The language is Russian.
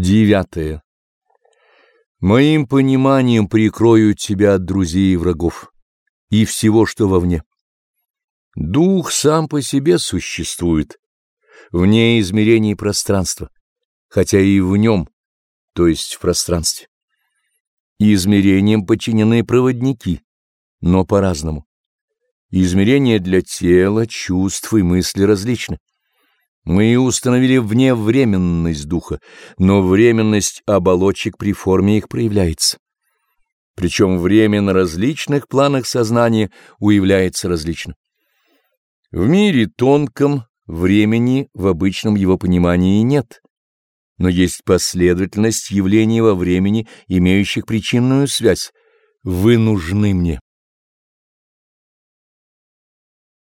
Девятое. Моим пониманием прикрою тебя от друзей и врагов и всего, что вовне. Дух сам по себе существует, вне измерений пространства, хотя и в нем, то есть в пространстве. Измерениям подчинены проводники, но по-разному. Измерения для тела, чувств и мысли различны. Мы установили вневременность духа, но временность оболочек при форме их проявляется. Причем время на различных планах сознания уявляется различно. В мире тонком времени в обычном его понимании нет, но есть последовательность явлений во времени, имеющих причинную связь. Вы нужны мне.